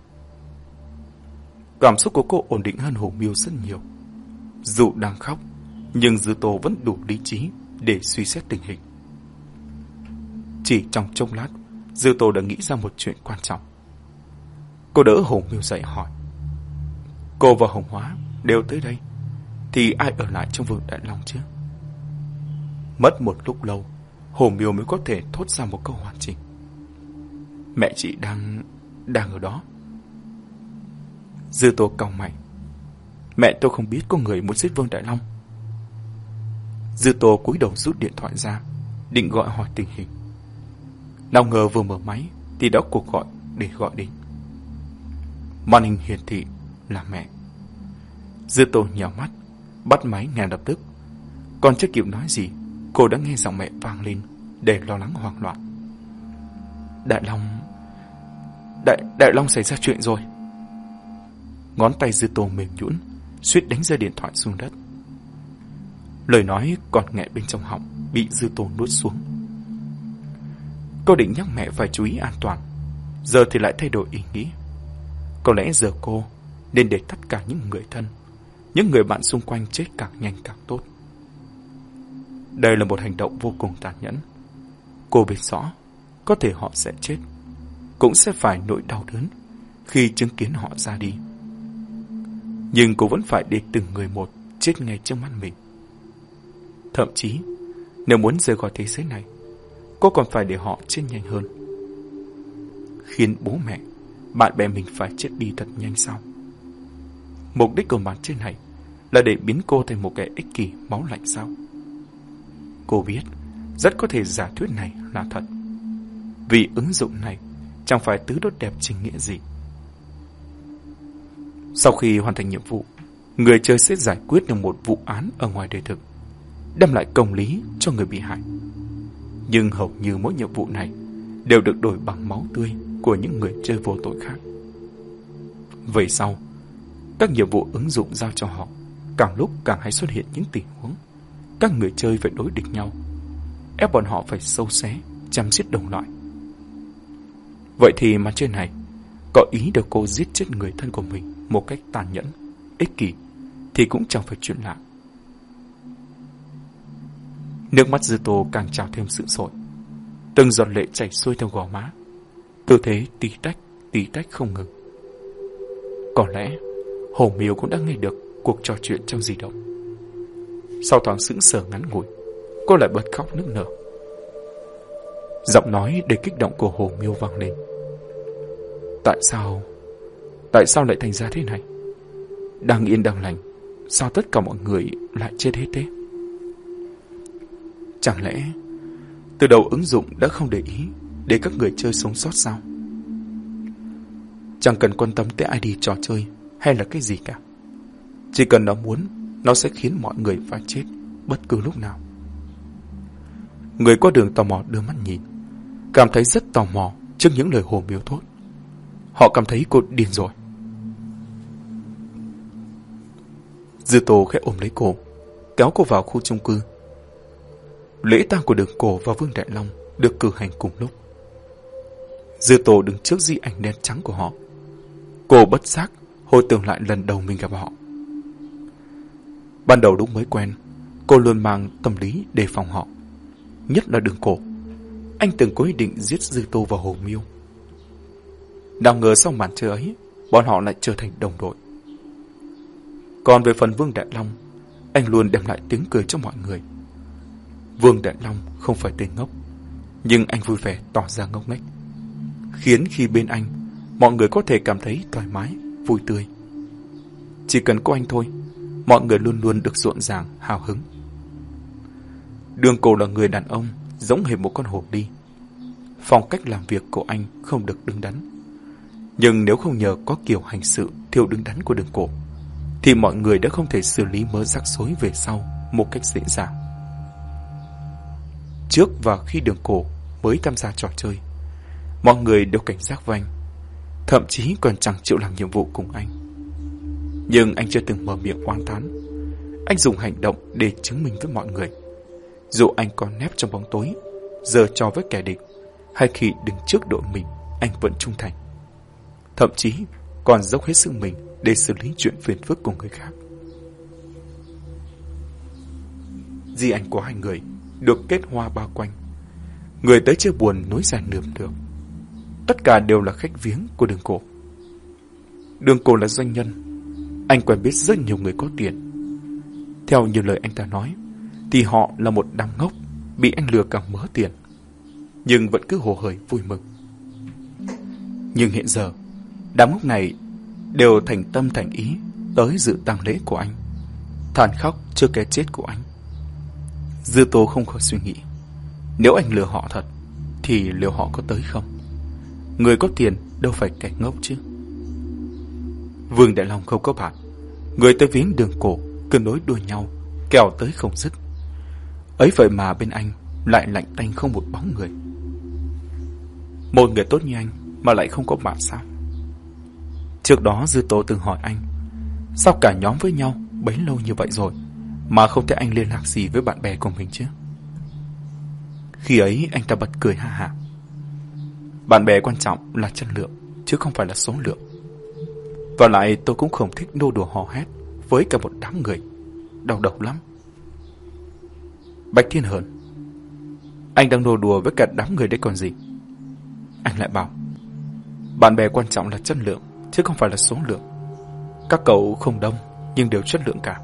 S1: Cảm xúc của cô ổn định hơn Hồ Miêu rất nhiều. Dù đang khóc, nhưng Dư Tô vẫn đủ lý trí để suy xét tình hình. Chỉ trong chốc lát, Dư Tô đã nghĩ ra một chuyện quan trọng. Cô đỡ Hồ Miêu dậy hỏi. Cô và Hồng Hóa đều tới đây, thì ai ở lại trong vườn Đại Long chứ? Mất một lúc lâu, Hồ Miêu mới có thể thốt ra một câu hoàn chỉnh. Mẹ chị đang... đang ở đó. Dư Tô cau mày. Mẹ tôi không biết có người muốn giết Vương Đại Long. Dư Tô cúi đầu rút điện thoại ra, định gọi hỏi tình hình. Nào ngờ vừa mở máy thì đã cuộc gọi để gọi đến. Màn hình hiển thị là mẹ. Dư Tô nhào mắt, bắt máy ngay lập tức. Còn chưa kịp nói gì, cô đã nghe giọng mẹ vang lên để lo lắng hoảng loạn. Đại Long... Đại, Đại Long xảy ra chuyện rồi. Ngón tay Dư Tô mềm nhũn, suýt đánh rơi điện thoại xuống đất. Lời nói còn nghẹn bên trong họng, bị Dư Tô nuốt xuống. Cô định nhắc mẹ phải chú ý an toàn, giờ thì lại thay đổi ý nghĩ. Có lẽ giờ cô nên để tất cả những người thân, những người bạn xung quanh chết càng nhanh càng tốt. Đây là một hành động vô cùng tàn nhẫn. Cô biết rõ, có thể họ sẽ chết, cũng sẽ phải nỗi đau đớn khi chứng kiến họ ra đi. Nhưng cô vẫn phải để từng người một chết ngay trước mắt mình. Thậm chí, nếu muốn rời khỏi thế giới này, cô còn phải để họ chết nhanh hơn. Khiến bố mẹ, bạn bè mình phải chết đi thật nhanh sao? Mục đích của màn trên này là để biến cô thành một kẻ ích kỷ máu lạnh sao? Cô biết, rất có thể giả thuyết này là thật. Vì ứng dụng này chẳng phải tứ đốt đẹp trình nghĩa gì. Sau khi hoàn thành nhiệm vụ, người chơi sẽ giải quyết được một vụ án ở ngoài đời thực, đem lại công lý cho người bị hại. Nhưng hầu như mỗi nhiệm vụ này đều được đổi bằng máu tươi của những người chơi vô tội khác. Vậy sau, các nhiệm vụ ứng dụng giao cho họ càng lúc càng hay xuất hiện những tình huống các người chơi phải đối địch nhau, ép bọn họ phải sâu xé, chăm giết đồng loại. Vậy thì mà trên này, có ý được cô giết chết người thân của mình một cách tàn nhẫn, ích kỷ, thì cũng chẳng phải chuyện lạ. Nước mắt dư tô càng trào thêm sự sội. Từng giọt lệ chảy xuôi theo gò má. Tư thế tí tách, tí tách không ngừng. Có lẽ, Hồ Miêu cũng đã nghe được cuộc trò chuyện trong di động. Sau thoáng sững sờ ngắn ngủi, cô lại bật khóc nức nở. Giọng nói để kích động của Hồ Miêu vang lên. Tại sao... Tại sao lại thành ra thế này? Đang yên đang lành, sao tất cả mọi người lại chết hết thế? Chẳng lẽ từ đầu ứng dụng đã không để ý để các người chơi sống sót sao? Chẳng cần quan tâm tới ID trò chơi hay là cái gì cả. Chỉ cần nó muốn, nó sẽ khiến mọi người phải chết bất cứ lúc nào. Người qua đường tò mò đưa mắt nhìn, cảm thấy rất tò mò trước những lời hồ miếu thốt. Họ cảm thấy cô điên rồi. Dư Tô khẽ ôm lấy cô, kéo cô vào khu chung cư. Lễ tang của đường cổ và Vương Đại Long được cử hành cùng lúc. Dư Tô đứng trước di ảnh đen trắng của họ. Cô bất giác hồi tưởng lại lần đầu mình gặp họ. Ban đầu lúc mới quen, cô luôn mang tâm lý đề phòng họ. Nhất là đường cổ. Anh từng có ý định giết Dư Tô và Hồ Miêu. Nào ngờ sau màn chơi ấy, bọn họ lại trở thành đồng đội. Còn về phần Vương Đại Long, anh luôn đem lại tiếng cười cho mọi người. Vương Đại Long không phải tên ngốc, nhưng anh vui vẻ tỏ ra ngốc nghếch, khiến khi bên anh, mọi người có thể cảm thấy thoải mái, vui tươi. chỉ cần có anh thôi, mọi người luôn luôn được rộn ràng, hào hứng. Đường cổ là người đàn ông, giống hệt một con hổ đi. Phong cách làm việc của anh không được đứng đắn. Nhưng nếu không nhờ có kiểu hành sự thiếu đứng đắn của đường cổ, thì mọi người đã không thể xử lý mớ rắc rối về sau một cách dễ dàng. Trước và khi đường cổ mới tham gia trò chơi, mọi người đều cảnh giác với anh, thậm chí còn chẳng chịu làm nhiệm vụ cùng anh. Nhưng anh chưa từng mở miệng oán thán. Anh dùng hành động để chứng minh với mọi người. Dù anh còn nép trong bóng tối, giờ cho với kẻ địch, hay khi đứng trước đội mình, anh vẫn trung thành. Thậm chí còn dốc hết sức mình để xử lý chuyện phiền phức của người khác. Di ảnh của hai người được kết hoa bao quanh. Người tới chưa buồn nối dài nườm được. Tất cả đều là khách viếng của đường cổ. Đường cổ là doanh nhân. Anh quen biết rất nhiều người có tiền. Theo nhiều lời anh ta nói, thì họ là một đám ngốc, bị anh lừa càng mớ tiền. Nhưng vẫn cứ hồ hởi vui mừng. Nhưng hiện giờ, đám ngốc này đều thành tâm thành ý tới dự tang lễ của anh. Than khóc trước cái chết của anh. Dư Tô không khỏi suy nghĩ. Nếu anh lừa họ thật, thì liệu họ có tới không? Người có tiền đâu phải kẻ ngốc chứ. Vương Đại Long không có bạn. Người tới viếng đường cổ, cứ nối đuôi nhau, kèo tới không dứt. Ấy vậy mà bên anh lại lạnh tanh không một bóng người. Một người tốt như anh mà lại không có bạn sao? Trước đó Dư Tố từng hỏi anh, sao cả nhóm với nhau bấy lâu như vậy rồi, mà không thấy anh liên lạc gì với bạn bè của mình chứ? Khi ấy anh ta bật cười ha ha. Bạn bè quan trọng là chất lượng, chứ không phải là số lượng. Và lại tôi cũng không thích nô đùa hò hét với cả một đám người. Đau đầu lắm. Bạch Thiên Hờn Anh đang nô đùa với cả đám người đấy còn gì? Anh lại bảo Bạn bè quan trọng là chất lượng chứ không phải là số lượng. Các cậu không đông, nhưng đều chất lượng cả.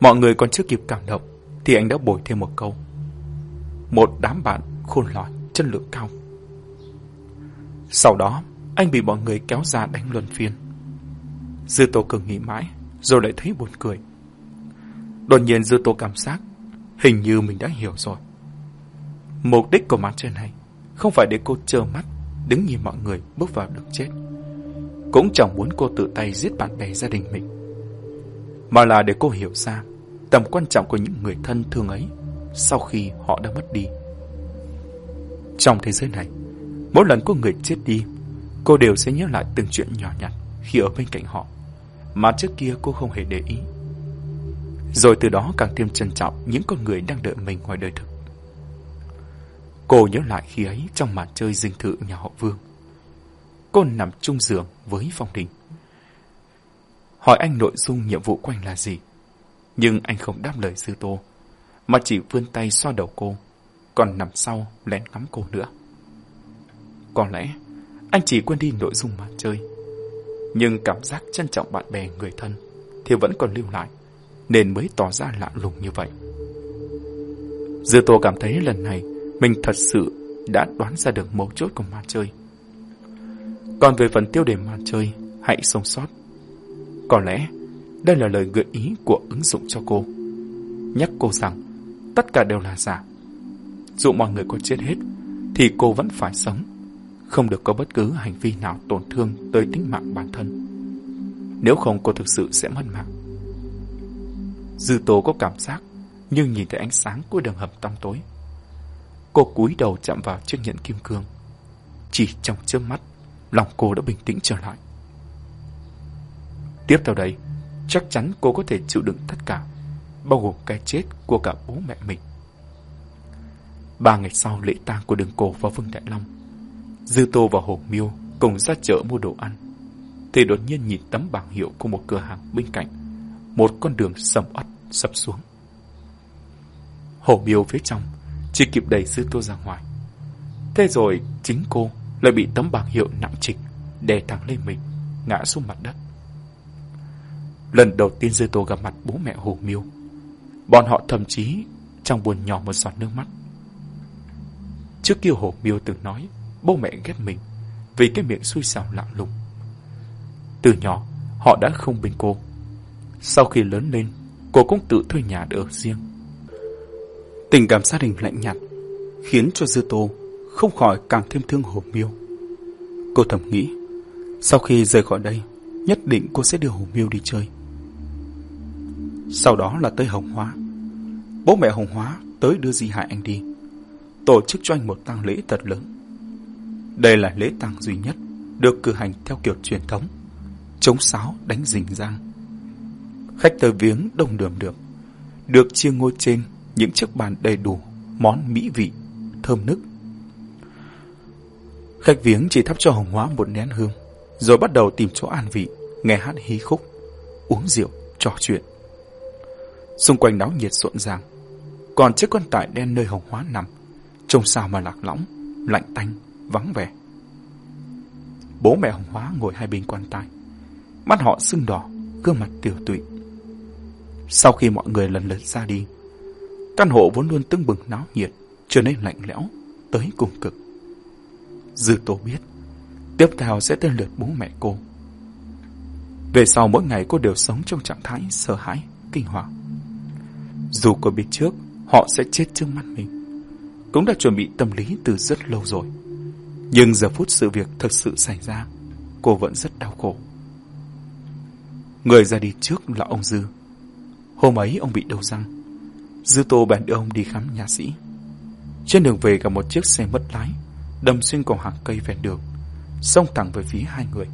S1: Mọi người còn chưa kịp cảm động, thì anh đã bồi thêm một câu. Một đám bạn khôn lỏi, chất lượng cao. Sau đó, anh bị mọi người kéo ra đánh luân phiên. Dư Tô cường nghĩ mãi, rồi lại thấy buồn cười. Đột nhiên Dư Tô cảm giác, hình như mình đã hiểu rồi. Mục đích của màn chơi này không phải để cô trơ mắt đứng nhìn mọi người bước vào đường chết. Cũng chẳng muốn cô tự tay giết bạn bè gia đình mình. Mà là để cô hiểu ra tầm quan trọng của những người thân thương ấy sau khi họ đã mất đi. Trong thế giới này, mỗi lần có người chết đi, cô đều sẽ nhớ lại từng chuyện nhỏ nhặt khi ở bên cạnh họ, mà trước kia cô không hề để ý. Rồi từ đó càng thêm trân trọng những con người đang đợi mình ngoài đời thực. Cô nhớ lại khi ấy trong màn chơi dinh thự nhà họ Vương. Cô nằm chung giường với Phong Đình. Hỏi anh nội dung nhiệm vụ của anh là gì. Nhưng anh không đáp lời sư tô, mà chỉ vươn tay xoa đầu cô, còn nằm sau lén ngắm cô nữa. Có lẽ anh chỉ quên đi nội dung mà chơi. Nhưng cảm giác trân trọng bạn bè người thân thì vẫn còn lưu lại, nên mới tỏ ra lạ lùng như vậy. Dư Tô cảm thấy lần này mình thật sự đã đoán ra được mấu chốt của màn chơi. Còn về phần tiêu đề màn chơi, hãy sống sót. Có lẽ đây là lời gợi ý của ứng dụng cho cô. Nhắc cô rằng tất cả đều là giả. Dù mọi người có chết hết, thì cô vẫn phải sống. Không được có bất cứ hành vi nào tổn thương tới tính mạng bản thân. Nếu không cô thực sự sẽ mất mạng. Dư tố có cảm giác như nhìn thấy ánh sáng của đường hầm tăm tối. Cô cúi đầu chạm vào chiếc nhẫn kim cương. Chỉ trong chớp mắt, lòng cô đã bình tĩnh trở lại. Tiếp theo đây, chắc chắn cô có thể chịu đựng tất cả, bao gồm cái chết của cả bố mẹ mình. Ba ngày sau lễ tang của đường cổ và Vương Đại Long, Dư Tô và Hồ Miêu cùng ra chợ mua đồ ăn. Thì đột nhiên nhìn tấm bảng hiệu của một cửa hàng bên cạnh, một con đường sầm uất sập xuống. Hồ Miêu phía trong chỉ kịp đẩy Dư Tô ra ngoài. Thế rồi chính cô lại bị tấm bảng hiệu nặng trịch đè thẳng lên mình, ngã xuống mặt đất. Lần đầu tiên Dư Tô gặp mặt bố mẹ Hồ Miêu, bọn họ thậm chí trong buồn nhỏ một giọt nước mắt. Trước kia Hồ Miêu từng nói bố mẹ ghét mình vì cái miệng xui xẻo lạ lùng. Từ nhỏ, họ đã không bên cô. Sau khi lớn lên, cô cũng tự thuê nhà để ở riêng. Tình cảm gia đình lạnh nhạt khiến cho Dư Tô không khỏi càng thêm thương Hồ Miêu. Cô thầm nghĩ, sau khi rời khỏi đây, nhất định cô sẽ đưa Hồ Miêu đi chơi. Sau đó là tới Hồng Hóa. Bố mẹ Hồng Hóa tới đưa Di Hải Anh đi, tổ chức cho anh một tang lễ thật lớn. Đây là lễ tang duy nhất được cử hành theo kiểu truyền thống, chống sáo đánh rình rang. Khách tới viếng đông đường được, được chia ngôi trên những chiếc bàn đầy đủ món mỹ vị, thơm nức. Khách viếng chỉ thắp cho Hồng Hóa một nén hương, rồi bắt đầu tìm chỗ an vị, nghe hát hí khúc, uống rượu, trò chuyện. Xung quanh náo nhiệt rộn ràng, còn chiếc quan tài đen nơi Hồng Hóa nằm, trông sao mà lạc lõng, lạnh tanh, vắng vẻ. Bố mẹ Hồng Hóa ngồi hai bên quan tài, mắt họ sưng đỏ, gương mặt tiểu tụy. Sau khi mọi người lần lượt ra đi, căn hộ vốn luôn tưng bừng náo nhiệt, trở nên lạnh lẽo, tới cùng cực. Dư Tô biết, tiếp theo sẽ tên lượt bố mẹ cô. Về sau mỗi ngày cô đều sống trong trạng thái sợ hãi, kinh hoàng. Dù cô biết trước họ sẽ chết trước mắt mình, cũng đã chuẩn bị tâm lý từ rất lâu rồi. Nhưng giờ phút sự việc thật sự xảy ra, cô vẫn rất đau khổ. Người ra đi trước là ông Dư. Hôm ấy ông bị đau răng. Dư Tô bèn đưa ông đi khám nhà sĩ. Trên đường về gặp một chiếc xe mất lái, đâm xuyên cầu hàng cây ven đường, xông thẳng về phía hai người.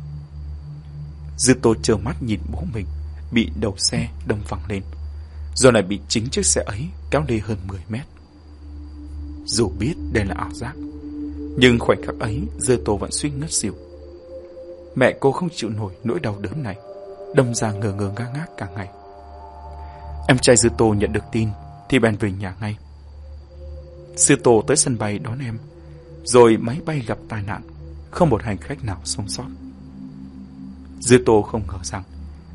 S1: Dư Tô trơ mắt nhìn bố mình bị đầu xe đâm văng lên, rồi lại bị chính chiếc xe ấy kéo đi hơn 10 mét. Dù biết đây là ảo giác, nhưng khoảnh khắc ấy Dư Tô vẫn suy ngất xỉu. Mẹ cô không chịu nổi nỗi đau đớn này, đâm ra ngờ ngờ ngang ngác cả ngày. Em trai Dư Tô nhận được tin thì bèn về nhà ngay. Sư Tô tới sân bay đón em, rồi máy bay gặp tai nạn, không một hành khách nào sống sót. Dư Tô không ngờ rằng,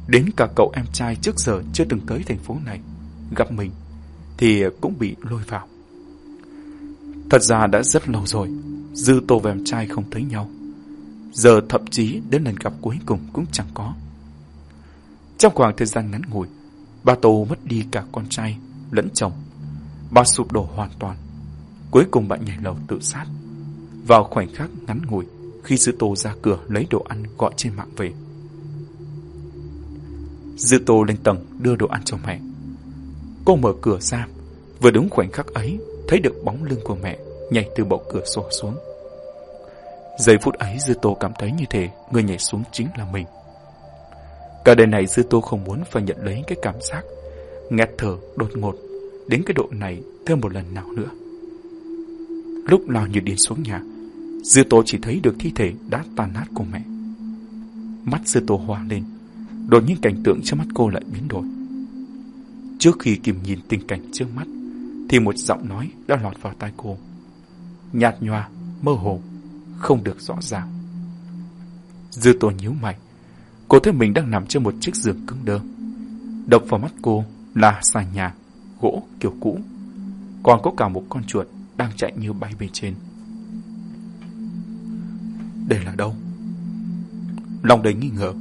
S1: đến cả cậu em trai trước giờ chưa từng tới thành phố này, gặp mình, thì cũng bị lôi vào. Thật ra đã rất lâu rồi, Dư Tô và em trai không thấy nhau. Giờ thậm chí đến lần gặp cuối cùng cũng chẳng có. Trong khoảng thời gian ngắn ngủi, bà Tô mất đi cả con trai lẫn chồng. Bà sụp đổ hoàn toàn. Cuối cùng bạn nhảy lầu tự sát. Vào khoảnh khắc ngắn ngủi, khi Dư Tô ra cửa lấy đồ ăn gọi trên mạng về. Dư Tô lên tầng đưa đồ ăn cho mẹ. Cô mở cửa ra, vừa đúng khoảnh khắc ấy, thấy được bóng lưng của mẹ nhảy từ bậu cửa sổ xuống. Giây phút ấy Dư Tô cảm thấy như thể người nhảy xuống chính là mình. Cả đời này Dư Tô không muốn phải nhận lấy cái cảm giác nghẹt thở đột ngột đến cái độ này thêm một lần nào nữa. Lúc lao như điên xuống nhà, Dư Tô chỉ thấy được thi thể đã tàn nát của mẹ. Mắt Dư Tô hoa lên, đột nhiên cảnh tượng trước mắt cô lại biến đổi. Trước khi kìm nhìn tình cảnh trước mắt, thì một giọng nói đã lọt vào tai cô. Nhạt nhòa, mơ hồ, không được rõ ràng. Dư Tô nhíu mày, cô thấy mình đang nằm trên một chiếc giường cứng đơ. Đập vào mắt cô là sàn nhà, gỗ kiểu cũ. Còn có cả một con chuột đang chạy như bay bên trên. Đây là đâu? Lòng đầy nghi ngờ,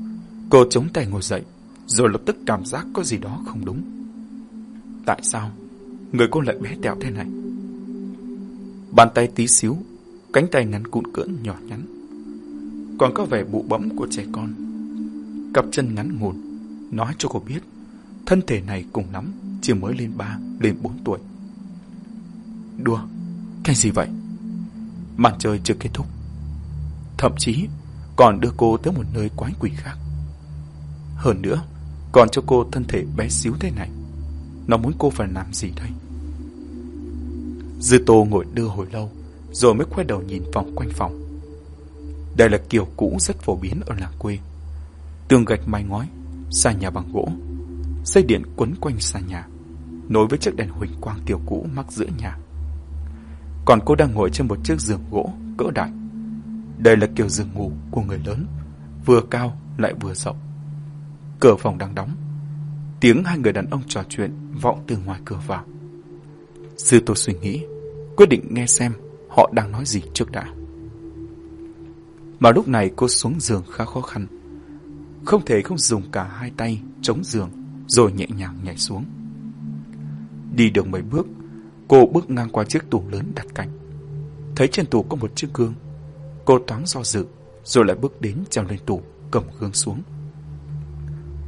S1: cô chống tay ngồi dậy, rồi lập tức cảm giác có gì đó không đúng. Tại sao người cô lại bé tẹo thế này? Bàn tay tí xíu, cánh tay ngắn cụn cưỡn nhỏ nhắn. Còn có vẻ bụ bẫm của trẻ con. Cặp chân ngắn ngủn, nói cho cô biết, thân thể này cùng lắm chỉ mới lên 3, lên 4 tuổi. Đùa, cái gì vậy? Màn chơi chưa kết thúc. Thậm chí còn đưa cô tới một nơi quái quỷ khác. Hơn nữa, còn cho cô thân thể bé xíu thế này. Nó muốn cô phải làm gì đây? Dư Tô ngồi đưa hồi lâu, rồi mới quay đầu nhìn vòng quanh phòng. Đây là kiểu cũ rất phổ biến ở làng quê. Tường gạch mái ngói, xa nhà bằng gỗ, dây điện quấn quanh xa nhà, nối với chiếc đèn huỳnh quang kiểu cũ mắc giữa nhà. Còn cô đang ngồi trên một chiếc giường gỗ cỡ đại. Đây là kiểu giường ngủ của người lớn, vừa cao lại vừa rộng. Cửa phòng đang đóng. Tiếng hai người đàn ông trò chuyện vọng từ ngoài cửa vào. Sư tôi suy nghĩ, quyết định nghe xem họ đang nói gì trước đã. Mà lúc này cô xuống giường khá khó khăn. không thể không dùng cả hai tay chống giường rồi nhẹ nhàng nhảy xuống. Đi được mấy bước, cô bước ngang qua chiếc tủ lớn đặt cạnh. Thấy trên tủ có một chiếc gương, cô thoáng do dự rồi lại bước đến treo lên tủ cầm gương xuống.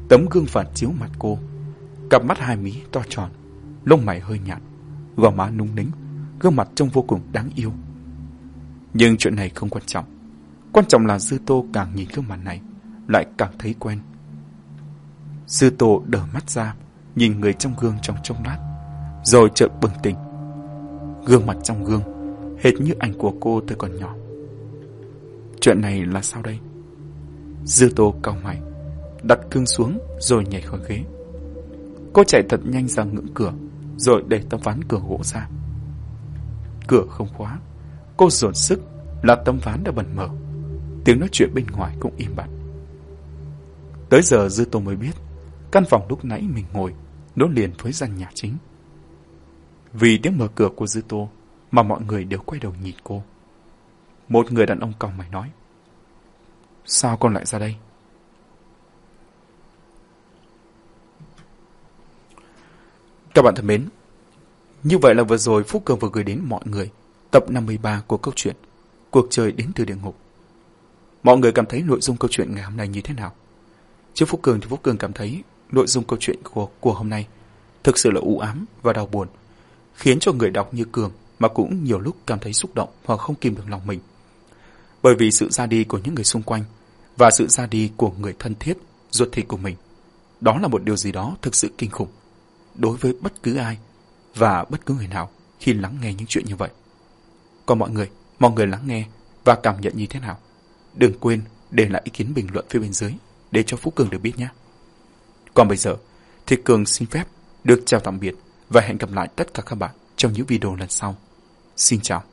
S1: Tấm gương phản chiếu mặt cô, cặp mắt hai mí to tròn, lông mày hơi nhạt, gò má nung nính, gương mặt trông vô cùng đáng yêu. Nhưng chuyện này không quan trọng. Quan trọng là Dư Tô càng nhìn gương mặt này, lại càng thấy quen. Dư Tô đờ mắt ra, nhìn người trong gương trong trông lát, rồi chợt bừng tỉnh. Gương mặt trong gương, hệt như ảnh của cô thời còn nhỏ. Chuyện này là sao đây? Dư Tô cau mày, đặt cương xuống rồi nhảy khỏi ghế. Cô chạy thật nhanh ra ngưỡng cửa, rồi để tấm ván cửa gỗ ra. Cửa không khóa, cô dồn sức là tấm ván đã bẩn mở. Tiếng nói chuyện bên ngoài cũng im bặt. Tới giờ Dư Tô mới biết, căn phòng lúc nãy mình ngồi nối liền với gian nhà chính. Vì tiếng mở cửa của Dư Tô mà mọi người đều quay đầu nhìn cô. Một người đàn ông còng mày nói. Sao con lại ra đây? Các bạn thân mến, như vậy là vừa rồi Phúc Cường vừa gửi đến mọi người tập 53 của câu chuyện Cuộc chơi đến từ địa ngục. Mọi người cảm thấy nội dung câu chuyện ngày hôm nay như thế nào? Trước Phúc Cường thì Phúc Cường cảm thấy nội dung câu chuyện của, của hôm nay thực sự là u ám và đau buồn, khiến cho người đọc như Cường mà cũng nhiều lúc cảm thấy xúc động hoặc không kìm được lòng mình. Bởi vì sự ra đi của những người xung quanh và sự ra đi của người thân thiết, ruột thịt của mình. Đó là một điều gì đó thực sự kinh khủng đối với bất cứ ai và bất cứ người nào khi lắng nghe những chuyện như vậy. Còn mọi người, mọi người lắng nghe và cảm nhận như thế nào? Đừng quên để lại ý kiến bình luận phía bên dưới để cho Phú Cường được biết nhé. Còn bây giờ thì Cường xin phép được chào tạm biệt và hẹn gặp lại tất cả các bạn trong những video lần sau. Xin chào.